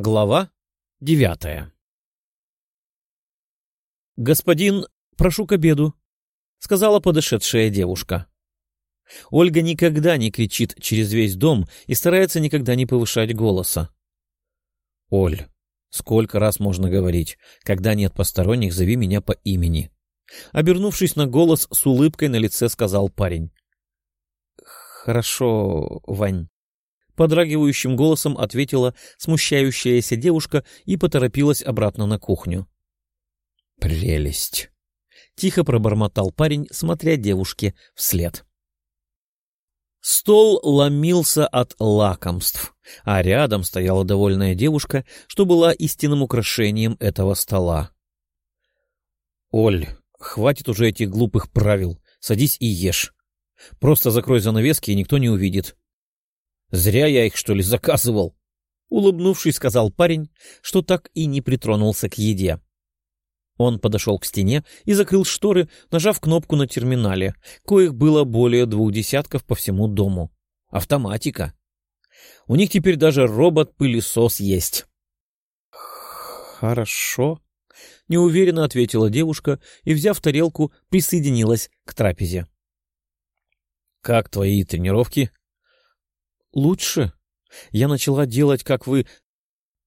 Глава девятая «Господин, прошу к обеду», — сказала подошедшая девушка. Ольга никогда не кричит через весь дом и старается никогда не повышать голоса. «Оль, сколько раз можно говорить, когда нет посторонних, зови меня по имени». Обернувшись на голос, с улыбкой на лице сказал парень. «Хорошо, Вань». Подрагивающим голосом ответила смущающаяся девушка и поторопилась обратно на кухню. «Прелесть!» — тихо пробормотал парень, смотря девушке вслед. Стол ломился от лакомств, а рядом стояла довольная девушка, что была истинным украшением этого стола. — Оль, хватит уже этих глупых правил, садись и ешь. Просто закрой занавески, и никто не увидит. Зря я их, что ли, заказывал? — улыбнувшись, сказал парень, что так и не притронулся к еде. Он подошел к стене и закрыл шторы, нажав кнопку на терминале, коих было более двух десятков по всему дому. Автоматика. У них теперь даже робот-пылесос есть. «Хорошо», — неуверенно ответила девушка и, взяв тарелку, присоединилась к трапезе. «Как твои тренировки?» «Лучше. Я начала делать, как вы...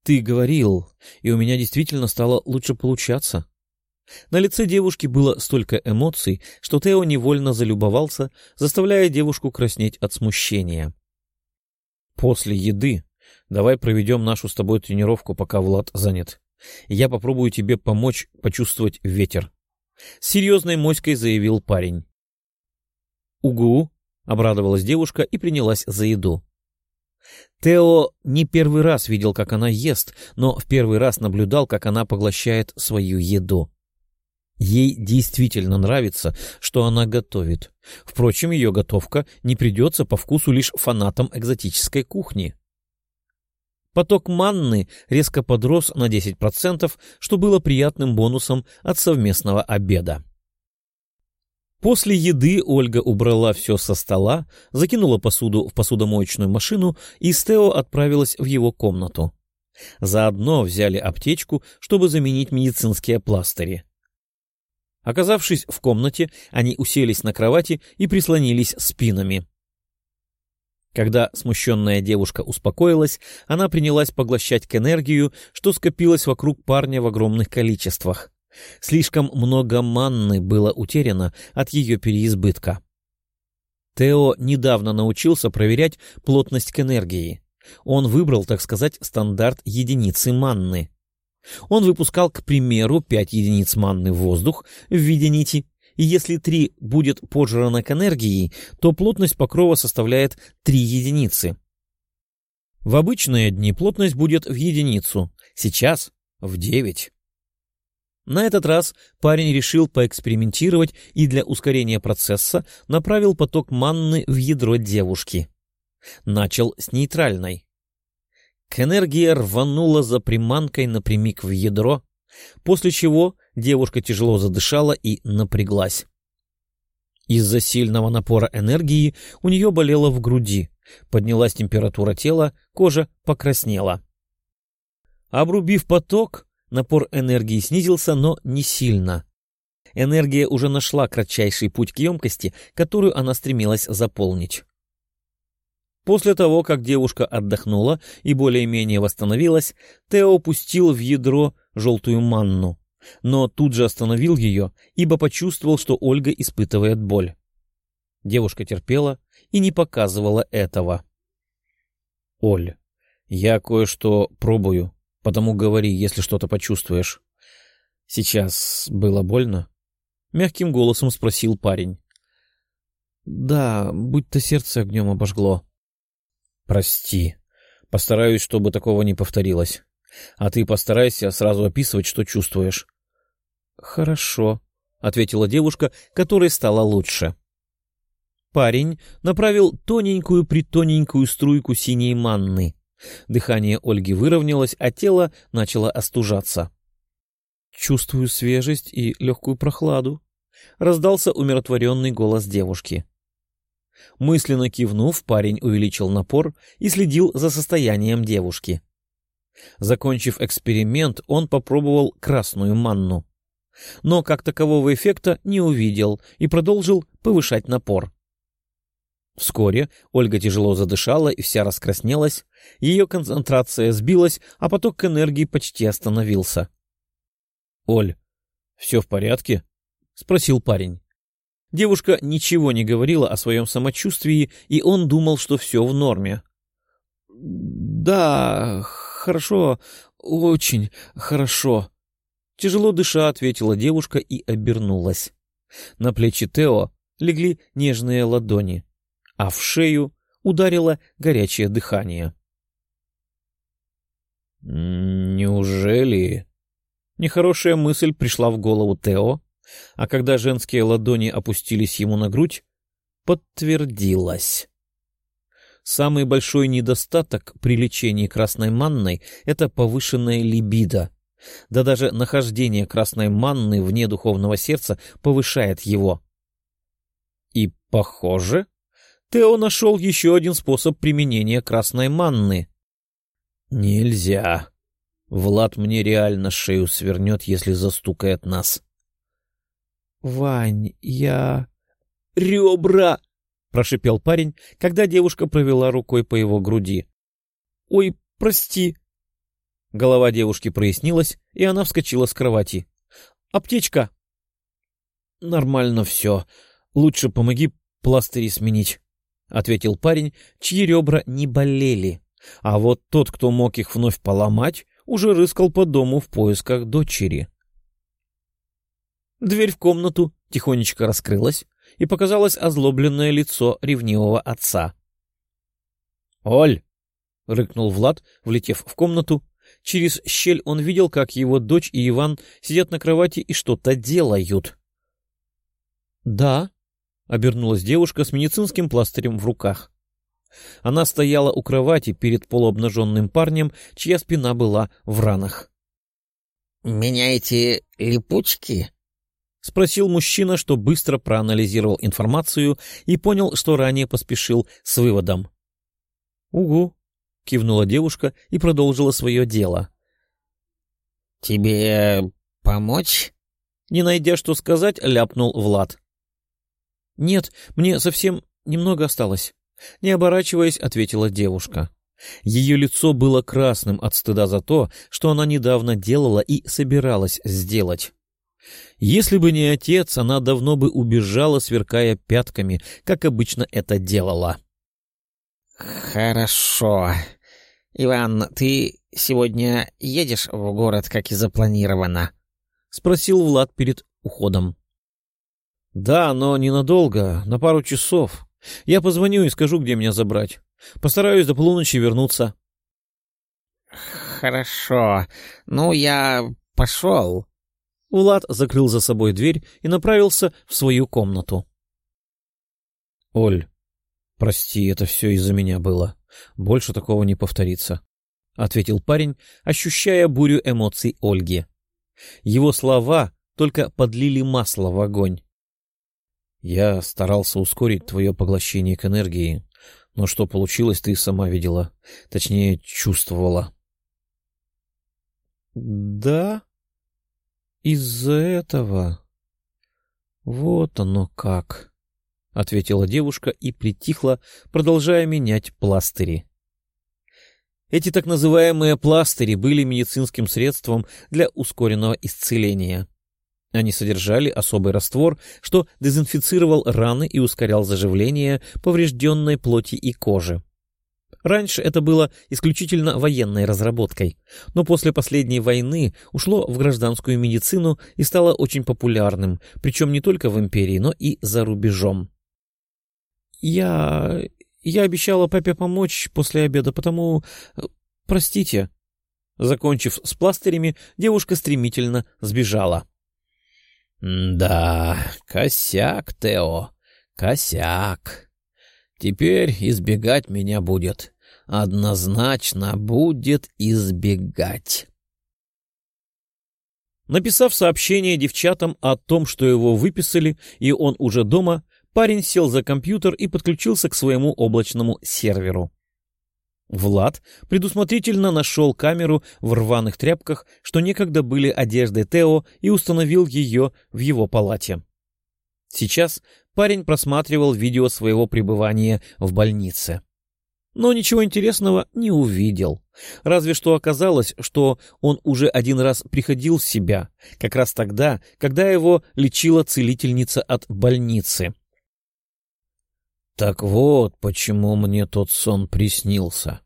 Ты говорил, и у меня действительно стало лучше получаться». На лице девушки было столько эмоций, что Тео невольно залюбовался, заставляя девушку краснеть от смущения. «После еды давай проведем нашу с тобой тренировку, пока Влад занят. Я попробую тебе помочь почувствовать ветер», — серьезной моськой заявил парень. «Угу», — обрадовалась девушка и принялась за еду. Тео не первый раз видел, как она ест, но в первый раз наблюдал, как она поглощает свою еду. Ей действительно нравится, что она готовит. Впрочем, ее готовка не придется по вкусу лишь фанатам экзотической кухни. Поток манны резко подрос на 10%, что было приятным бонусом от совместного обеда. После еды Ольга убрала все со стола, закинула посуду в посудомоечную машину и с Тео отправилась в его комнату. Заодно взяли аптечку, чтобы заменить медицинские пластыри. Оказавшись в комнате, они уселись на кровати и прислонились спинами. Когда смущенная девушка успокоилась, она принялась поглощать к энергию, что скопилось вокруг парня в огромных количествах. Слишком много манны было утеряно от ее переизбытка. Тео недавно научился проверять плотность к энергии. Он выбрал, так сказать, стандарт единицы манны. Он выпускал, к примеру, 5 единиц манны в воздух в виде нити, и если 3 будет пожрано к энергии, то плотность покрова составляет 3 единицы. В обычные дни плотность будет в единицу, сейчас в 9. На этот раз парень решил поэкспериментировать и для ускорения процесса направил поток манны в ядро девушки. Начал с нейтральной. К энергии рванула за приманкой напрямик в ядро, после чего девушка тяжело задышала и напряглась. Из-за сильного напора энергии у нее болело в груди, поднялась температура тела, кожа покраснела. Обрубив поток, напор энергии снизился, но не сильно. Энергия уже нашла кратчайший путь к емкости, которую она стремилась заполнить. После того, как девушка отдохнула и более-менее восстановилась, Тео пустил в ядро желтую манну, но тут же остановил ее, ибо почувствовал, что Ольга испытывает боль. Девушка терпела и не показывала этого. — Оль, я кое-что пробую, потому говори, если что-то почувствуешь. — Сейчас было больно? — мягким голосом спросил парень. — Да, будь-то сердце огнем обожгло. — Прости. Постараюсь, чтобы такого не повторилось. А ты постарайся сразу описывать, что чувствуешь. Хорошо, ответила девушка, которой стало лучше. Парень направил тоненькую-притоненькую струйку синей манны. Дыхание Ольги выровнялось, а тело начало остужаться. «Чувствую свежесть и легкую прохладу», — раздался умиротворенный голос девушки. Мысленно кивнув, парень увеличил напор и следил за состоянием девушки. Закончив эксперимент, он попробовал красную манну. Но как такового эффекта не увидел и продолжил повышать напор. Вскоре Ольга тяжело задышала и вся раскраснелась, ее концентрация сбилась, а поток энергии почти остановился. — Оль, все в порядке? — спросил парень. Девушка ничего не говорила о своем самочувствии, и он думал, что все в норме. — Да, хорошо, очень хорошо. Тяжело дыша, ответила девушка и обернулась. На плечи Тео легли нежные ладони, а в шею ударило горячее дыхание. «Неужели?» Нехорошая мысль пришла в голову Тео, а когда женские ладони опустились ему на грудь, подтвердилась. Самый большой недостаток при лечении красной манной — это повышенная либидо. Да даже нахождение красной манны вне духовного сердца повышает его. И, похоже, Тео нашел еще один способ применения красной манны. Нельзя. Влад мне реально шею свернет, если застукает нас. — Вань, я... — Ребра! — прошипел парень, когда девушка провела рукой по его груди. — Ой, прости. Голова девушки прояснилась, и она вскочила с кровати. — Аптечка! — Нормально все. Лучше помоги пластыри сменить, — ответил парень, чьи ребра не болели. А вот тот, кто мог их вновь поломать, уже рыскал по дому в поисках дочери. Дверь в комнату тихонечко раскрылась, и показалось озлобленное лицо ревнивого отца. «Оль!» — рыкнул Влад, влетев в комнату. Через щель он видел, как его дочь и Иван сидят на кровати и что-то делают. «Да», — обернулась девушка с медицинским пластырем в руках. Она стояла у кровати перед полуобнаженным парнем, чья спина была в ранах. «Меняете липучки?» — спросил мужчина, что быстро проанализировал информацию и понял, что ранее поспешил с выводом. — Угу, — кивнула девушка и продолжила свое дело. — Тебе помочь? Не найдя что сказать, ляпнул Влад. — Нет, мне совсем немного осталось. Не оборачиваясь, ответила девушка. Ее лицо было красным от стыда за то, что она недавно делала и собиралась сделать. Если бы не отец, она давно бы убежала, сверкая пятками, как обычно это делала. «Хорошо. Иван, ты сегодня едешь в город, как и запланировано?» — спросил Влад перед уходом. «Да, но ненадолго, на пару часов. Я позвоню и скажу, где меня забрать. Постараюсь до полуночи вернуться». «Хорошо. Ну, я пошел», Влад закрыл за собой дверь и направился в свою комнату. — Оль, прости, это все из-за меня было. Больше такого не повторится, — ответил парень, ощущая бурю эмоций Ольги. Его слова только подлили масло в огонь. Я старался ускорить твое поглощение к энергии, но что получилось, ты сама видела, точнее, чувствовала. — Да? Из-за этого... Вот оно как, — ответила девушка и притихла, продолжая менять пластыри. Эти так называемые пластыри были медицинским средством для ускоренного исцеления. Они содержали особый раствор, что дезинфицировал раны и ускорял заживление поврежденной плоти и кожи. Раньше это было исключительно военной разработкой, но после последней войны ушло в гражданскую медицину и стало очень популярным, причем не только в империи, но и за рубежом. «Я... я обещала папе помочь после обеда, потому... простите». Закончив с пластырями, девушка стремительно сбежала. «Да, косяк, Тео, косяк», Теперь избегать меня будет. Однозначно будет избегать. Написав сообщение девчатам о том, что его выписали, и он уже дома, парень сел за компьютер и подключился к своему облачному серверу. Влад предусмотрительно нашел камеру в рваных тряпках, что некогда были одеждой Тео, и установил ее в его палате. Сейчас парень просматривал видео своего пребывания в больнице. Но ничего интересного не увидел. Разве что оказалось, что он уже один раз приходил в себя, как раз тогда, когда его лечила целительница от больницы. Так вот, почему мне тот сон приснился.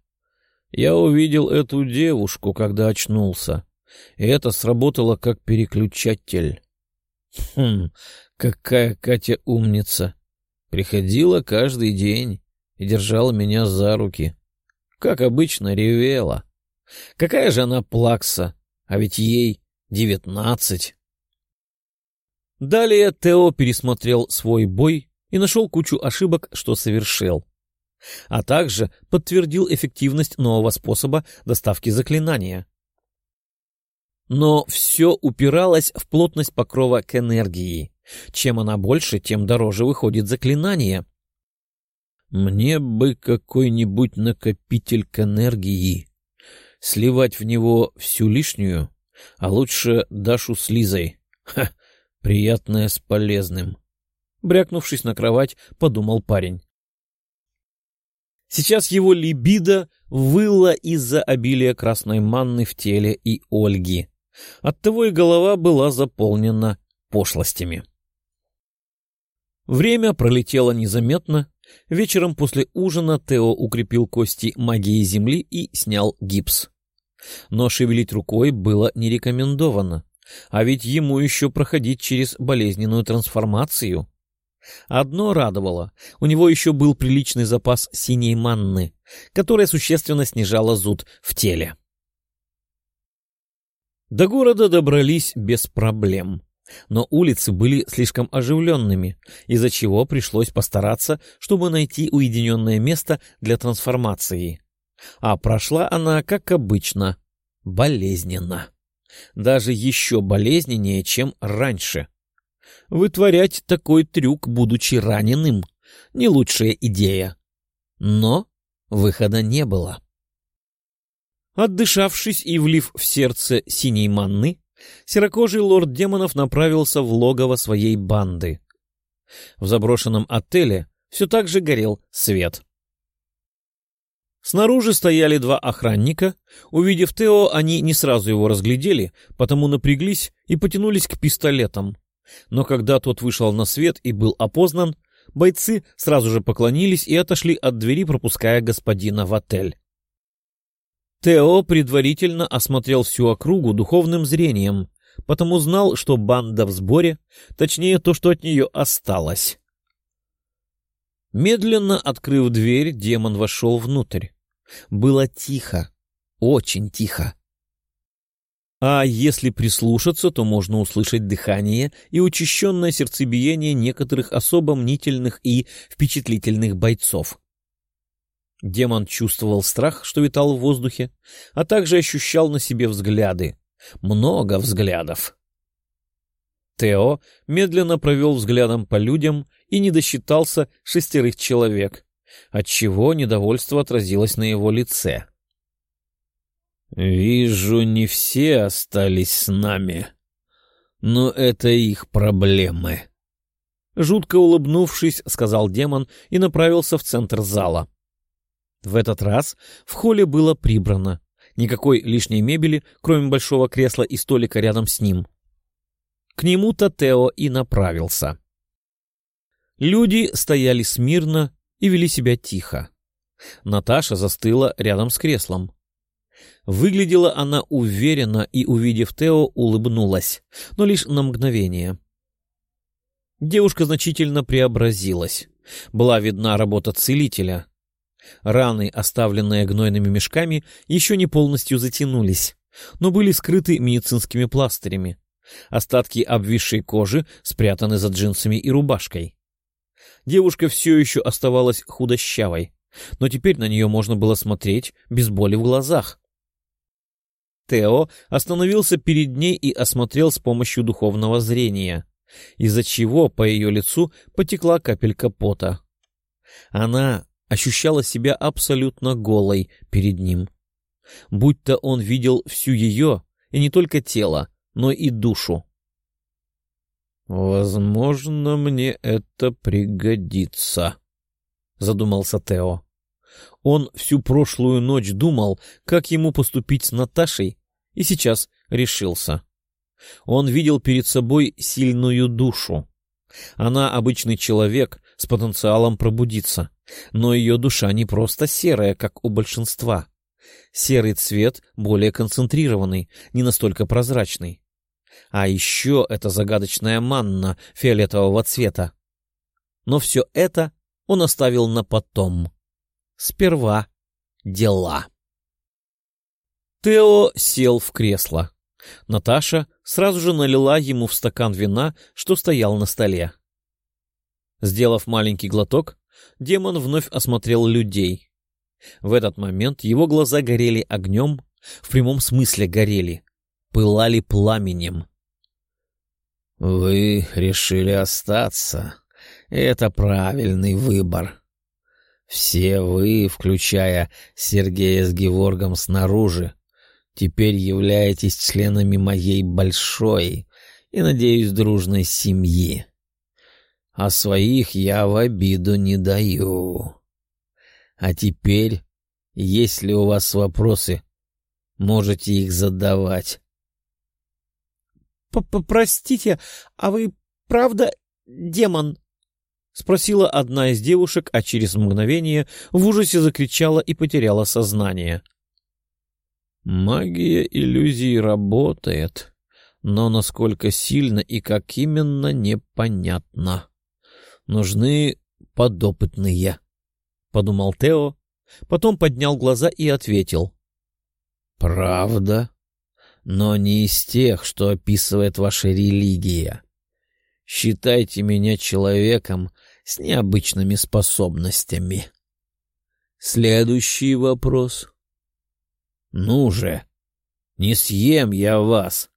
Я увидел эту девушку, когда очнулся, и это сработало как переключатель. Хм, какая Катя умница. Приходила каждый день и держала меня за руки. Как обычно, ревела. Какая же она плакса, а ведь ей девятнадцать. Далее Тео пересмотрел свой бой и нашел кучу ошибок, что совершил. А также подтвердил эффективность нового способа доставки заклинания. Но все упиралось в плотность покрова к энергии. Чем она больше, тем дороже выходит заклинание. Мне бы какой-нибудь накопитель к энергии. Сливать в него всю лишнюю, а лучше Дашу с Лизой. Ха, приятное с полезным. Брякнувшись на кровать, подумал парень. Сейчас его либидо выло из-за обилия красной манны в теле и Ольги. Оттого и голова была заполнена пошлостями. Время пролетело незаметно. Вечером после ужина Тео укрепил кости магии земли и снял гипс. Но шевелить рукой было не рекомендовано, а ведь ему еще проходить через болезненную трансформацию. Одно радовало — у него еще был приличный запас синей манны, которая существенно снижала зуд в теле. До города добрались без проблем. Но улицы были слишком оживленными, из-за чего пришлось постараться, чтобы найти уединенное место для трансформации. А прошла она, как обычно, болезненно. Даже еще болезненнее, чем раньше. Вытворять такой трюк, будучи раненым, не лучшая идея. Но выхода не было. Отдышавшись и влив в сердце синей манны, серокожий лорд демонов направился в логово своей банды. В заброшенном отеле все так же горел свет. Снаружи стояли два охранника. Увидев Тео, они не сразу его разглядели, потому напряглись и потянулись к пистолетам. Но когда тот вышел на свет и был опознан, бойцы сразу же поклонились и отошли от двери, пропуская господина в отель. Тео предварительно осмотрел всю округу духовным зрением, потому знал, что банда в сборе, точнее то, что от нее осталось. Медленно открыв дверь, демон вошел внутрь. Было тихо, очень тихо. А если прислушаться, то можно услышать дыхание и учащенное сердцебиение некоторых особо мнительных и впечатлительных бойцов. Демон чувствовал страх, что витал в воздухе, а также ощущал на себе взгляды. Много взглядов. Тео медленно провел взглядом по людям и не досчитался шестерых человек, отчего недовольство отразилось на его лице. «Вижу, не все остались с нами, но это их проблемы». Жутко улыбнувшись, сказал демон и направился в центр зала. В этот раз в холле было прибрано. Никакой лишней мебели, кроме большого кресла и столика рядом с ним. К нему-то Тео и направился. Люди стояли смирно и вели себя тихо. Наташа застыла рядом с креслом. Выглядела она уверенно и, увидев Тео, улыбнулась, но лишь на мгновение. Девушка значительно преобразилась. Была видна работа целителя. Раны, оставленные гнойными мешками, еще не полностью затянулись, но были скрыты медицинскими пластырями. Остатки обвисшей кожи спрятаны за джинсами и рубашкой. Девушка все еще оставалась худощавой, но теперь на нее можно было смотреть без боли в глазах. Тео остановился перед ней и осмотрел с помощью духовного зрения, из-за чего по ее лицу потекла капелька пота. Она ощущала себя абсолютно голой перед ним. Будь-то он видел всю ее, и не только тело, но и душу. «Возможно, мне это пригодится», — задумался Тео. Он всю прошлую ночь думал, как ему поступить с Наташей, и сейчас решился. Он видел перед собой сильную душу. Она обычный человек с потенциалом пробудиться, но ее душа не просто серая, как у большинства. Серый цвет более концентрированный, не настолько прозрачный. А еще это загадочная манна фиолетового цвета. Но все это он оставил на потом. Сперва дела. Тео сел в кресло. Наташа сразу же налила ему в стакан вина, что стоял на столе. Сделав маленький глоток, демон вновь осмотрел людей. В этот момент его глаза горели огнем, в прямом смысле горели, пылали пламенем. — Вы решили остаться. Это правильный выбор. Все вы, включая Сергея с Геворгом снаружи, теперь являетесь членами моей большой и, надеюсь, дружной семьи. А своих я в обиду не даю. А теперь, если у вас вопросы, можете их задавать. — Простите, а вы правда демон? — спросила одна из девушек, а через мгновение в ужасе закричала и потеряла сознание. — Магия иллюзий работает, но насколько сильно и как именно, непонятно. Нужны подопытные. — подумал Тео, потом поднял глаза и ответил. «Правда? Но не из тех, что описывает ваша религия. Считайте меня человеком с необычными способностями. Следующий вопрос. Ну же, не съем я вас!»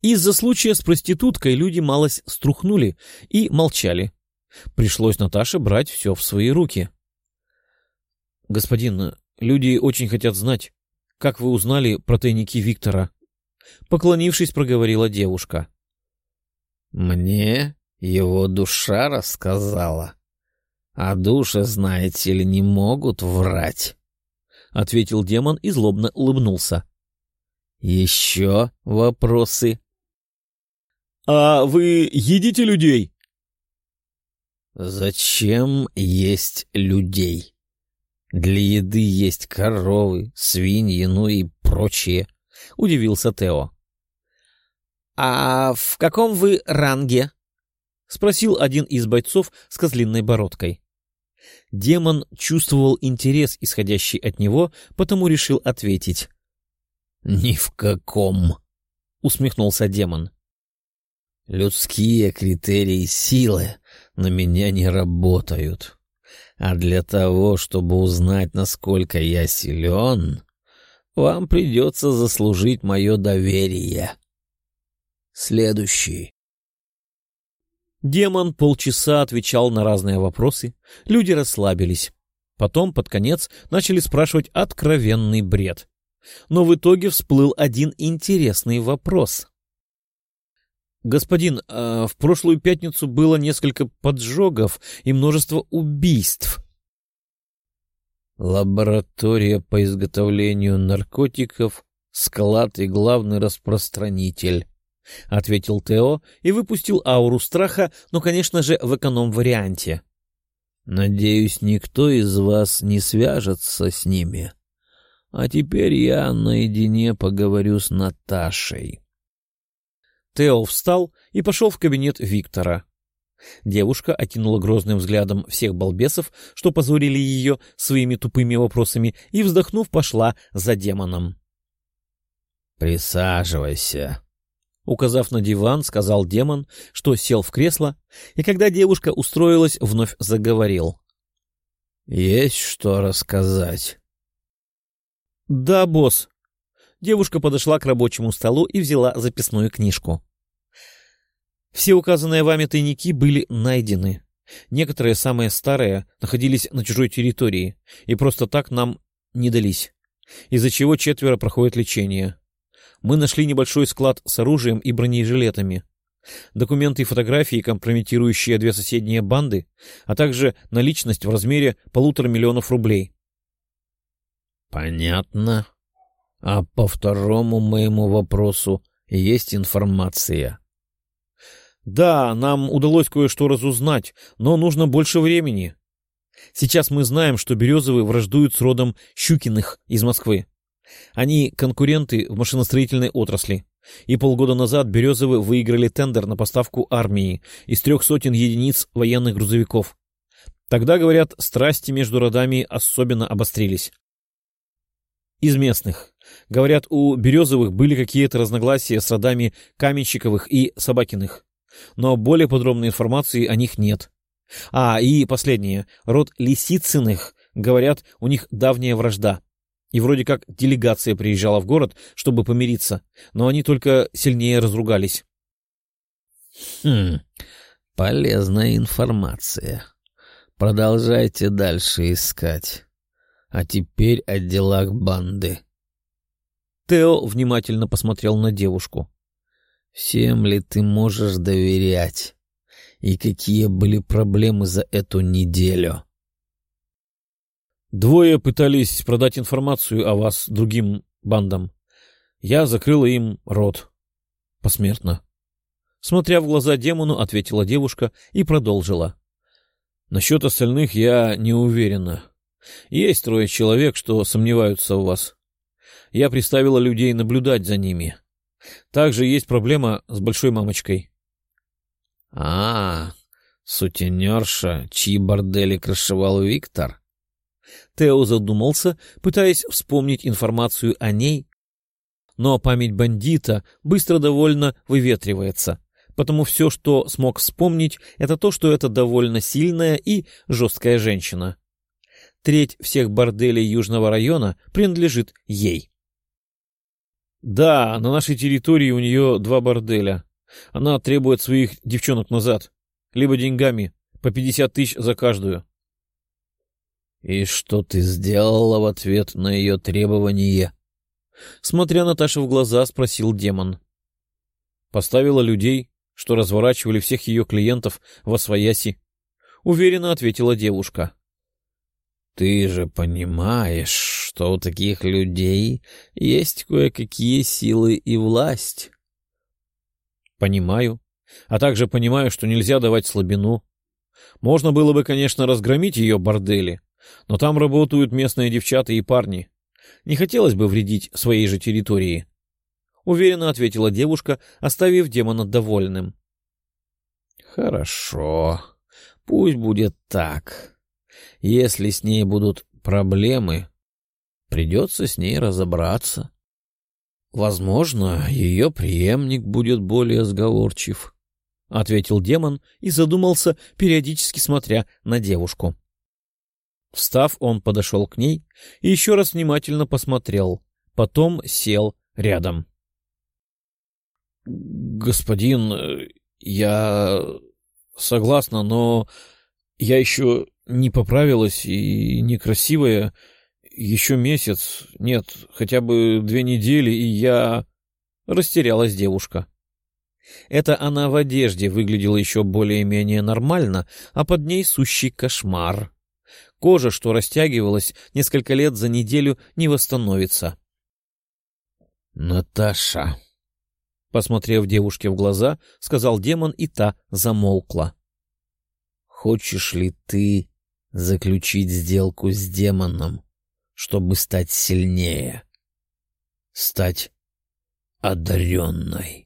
Из-за случая с проституткой люди малость струхнули и молчали. Пришлось Наташе брать все в свои руки. — Господин, люди очень хотят знать, как вы узнали про тайники Виктора? Поклонившись, проговорила девушка. — Мне его душа рассказала. А души, знаете ли, не могут врать, — ответил демон и злобно улыбнулся. — Еще вопросы? — А вы едите людей? Зачем есть людей? Для еды есть коровы, свиньи, ну и прочее, — удивился Тео. — А в каком вы ранге? — спросил один из бойцов с козлиной бородкой. Демон чувствовал интерес, исходящий от него, потому решил ответить. — Ни в каком, — усмехнулся демон. — Людские критерии силы на меня не работают. А для того, чтобы узнать, насколько я силен, вам придется заслужить мое доверие. Следующий. Демон полчаса отвечал на разные вопросы, люди расслабились. Потом, под конец, начали спрашивать откровенный бред. Но в итоге всплыл один интересный вопрос. «Господин, а в прошлую пятницу было несколько поджогов и множество убийств». «Лаборатория по изготовлению наркотиков, склад и главный распространитель», — ответил Тео и выпустил ауру страха, но, конечно же, в эконом-варианте. «Надеюсь, никто из вас не свяжется с ними. А теперь я наедине поговорю с Наташей». Тео встал и пошел в кабинет Виктора. Девушка окинула грозным взглядом всех балбесов, что позорили ее своими тупыми вопросами, и, вздохнув, пошла за демоном. «Присаживайся», — указав на диван, сказал демон, что сел в кресло, и когда девушка устроилась, вновь заговорил. «Есть что рассказать?» «Да, босс», Девушка подошла к рабочему столу и взяла записную книжку. Все указанные вами тайники были найдены. Некоторые, самые старые, находились на чужой территории и просто так нам не дались, из-за чего четверо проходят лечение. Мы нашли небольшой склад с оружием и бронежилетами. Документы и фотографии, компрометирующие две соседние банды, а также наличность в размере полутора миллионов рублей. Понятно. А по второму моему вопросу есть информация. Да, нам удалось кое-что разузнать, но нужно больше времени. Сейчас мы знаем, что Березовы враждуют с родом Щукиных из Москвы. Они конкуренты в машиностроительной отрасли. И полгода назад Березовы выиграли тендер на поставку армии из трех сотен единиц военных грузовиков. Тогда, говорят, страсти между родами особенно обострились. Из местных. Говорят, у Березовых были какие-то разногласия с родами Каменщиковых и Собакиных. Но более подробной информации о них нет. А, и последнее. Род Лисицыных, говорят, у них давняя вражда. И вроде как делегация приезжала в город, чтобы помириться, но они только сильнее разругались. Хм, полезная информация. Продолжайте дальше искать. А теперь о делах банды. Тео внимательно посмотрел на девушку. Всем ли ты можешь доверять? И какие были проблемы за эту неделю? Двое пытались продать информацию о вас другим бандам. Я закрыла им рот. Посмертно. Смотря в глаза демону, ответила девушка и продолжила. Насчет остальных я не уверена. Есть трое человек, что сомневаются в вас. Я приставила людей наблюдать за ними. Также есть проблема с большой мамочкой. — А, сутенерша, чьи бордели крышевал Виктор? Тео задумался, пытаясь вспомнить информацию о ней, но память бандита быстро довольно выветривается, потому все, что смог вспомнить, это то, что это довольно сильная и жесткая женщина. Треть всех борделей Южного района принадлежит ей. Да, на нашей территории у нее два борделя. Она требует своих девчонок назад, либо деньгами, по пятьдесят тысяч за каждую. «И что ты сделала в ответ на ее требование?» Смотря Наташе в глаза, спросил демон. Поставила людей, что разворачивали всех ее клиентов во свояси. Уверенно ответила девушка. «Ты же понимаешь, что у таких людей есть кое-какие силы и власть?» «Понимаю. А также понимаю, что нельзя давать слабину. Можно было бы, конечно, разгромить ее бордели, но там работают местные девчата и парни. Не хотелось бы вредить своей же территории. Уверенно ответила девушка, оставив демона довольным. Хорошо. Пусть будет так. Если с ней будут проблемы, придется с ней разобраться. Возможно, ее преемник будет более сговорчив, — ответил демон и задумался, периодически смотря на девушку. Встав, он подошел к ней и еще раз внимательно посмотрел, потом сел рядом. — Господин, я согласна, но я еще не поправилась и некрасивая. Еще месяц, нет, хотя бы две недели, и я... Растерялась девушка. Это она в одежде выглядела еще более-менее нормально, а под ней сущий кошмар. Кожа, что растягивалась несколько лет за неделю, не восстановится. — Наташа, — посмотрев девушке в глаза, сказал демон, и та замолкла. — Хочешь ли ты заключить сделку с демоном, чтобы стать сильнее? Стать одаренной?